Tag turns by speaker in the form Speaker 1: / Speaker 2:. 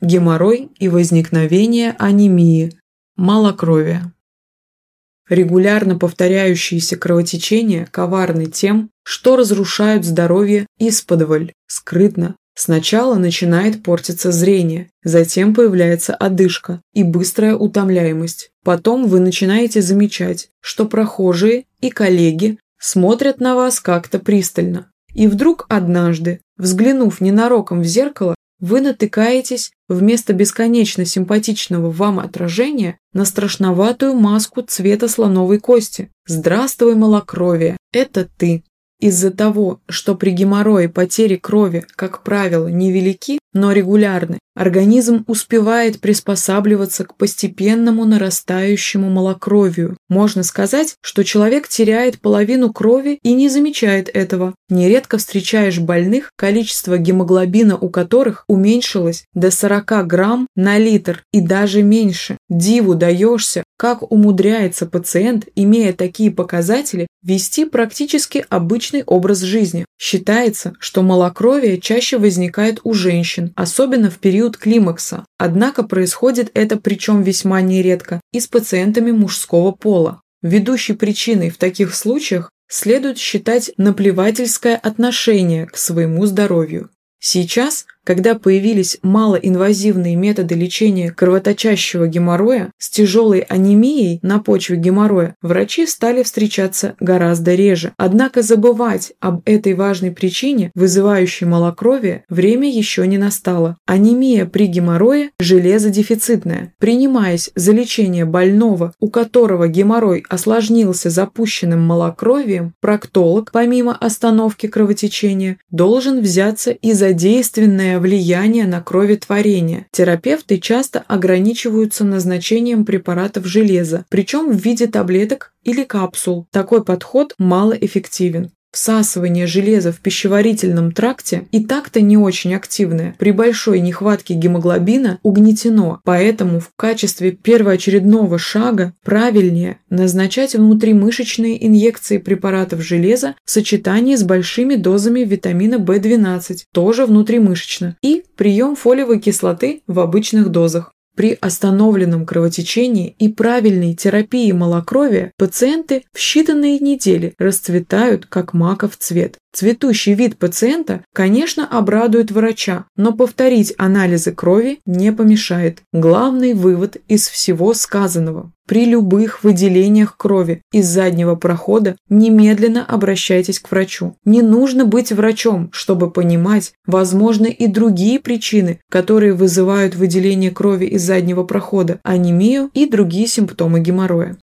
Speaker 1: геморрой и возникновение анемии, малокровия. Регулярно повторяющиеся кровотечения коварны тем, что разрушают здоровье исподволь, скрытно. Сначала начинает портиться зрение, затем появляется одышка и быстрая утомляемость. Потом вы начинаете замечать, что прохожие и коллеги смотрят на вас как-то пристально. И вдруг однажды, взглянув ненароком в зеркало, вы натыкаетесь вместо бесконечно симпатичного вам отражения на страшноватую маску цвета слоновой кости. Здравствуй, малокровие, это ты. Из-за того, что при геморрое потери крови, как правило, невелики, но регулярны, организм успевает приспосабливаться к постепенному нарастающему малокровию. Можно сказать, что человек теряет половину крови и не замечает этого. Нередко встречаешь больных, количество гемоглобина у которых уменьшилось до 40 грамм на литр и даже меньше. Диву даешься, как умудряется пациент, имея такие показатели, вести практически обычный образ жизни. Считается, что малокровие чаще возникает у женщин, особенно в период климакса. Однако происходит это причем весьма нередко и с пациентами мужского пола. Ведущей причиной в таких случаях следует считать наплевательское отношение к своему здоровью. Сейчас, когда появились малоинвазивные методы лечения кровоточащего геморроя с тяжелой анемией на почве геморроя, врачи стали встречаться гораздо реже. Однако забывать об этой важной причине, вызывающей малокровие, время еще не настало. Анемия при геморрое железодефицитная. Принимаясь за лечение больного, у которого геморрой осложнился запущенным малокровием, проктолог, помимо остановки кровотечения, должен взяться и за влияние на кроветворение. Терапевты часто ограничиваются назначением препаратов железа, причем в виде таблеток или капсул. Такой подход малоэффективен. Всасывание железа в пищеварительном тракте и так-то не очень активное. При большой нехватке гемоглобина угнетено, поэтому в качестве первоочередного шага правильнее назначать внутримышечные инъекции препаратов железа в сочетании с большими дозами витамина В12, тоже внутримышечно, и прием фолиевой кислоты в обычных дозах. При остановленном кровотечении и правильной терапии малокровия пациенты в считанные недели расцветают как маков цвет. Цветущий вид пациента, конечно, обрадует врача, но повторить анализы крови не помешает. Главный вывод из всего сказанного. При любых выделениях крови из заднего прохода немедленно обращайтесь к врачу. Не нужно быть врачом, чтобы понимать, возможны и другие причины, которые вызывают выделение крови из заднего прохода, анемию и другие симптомы геморроя.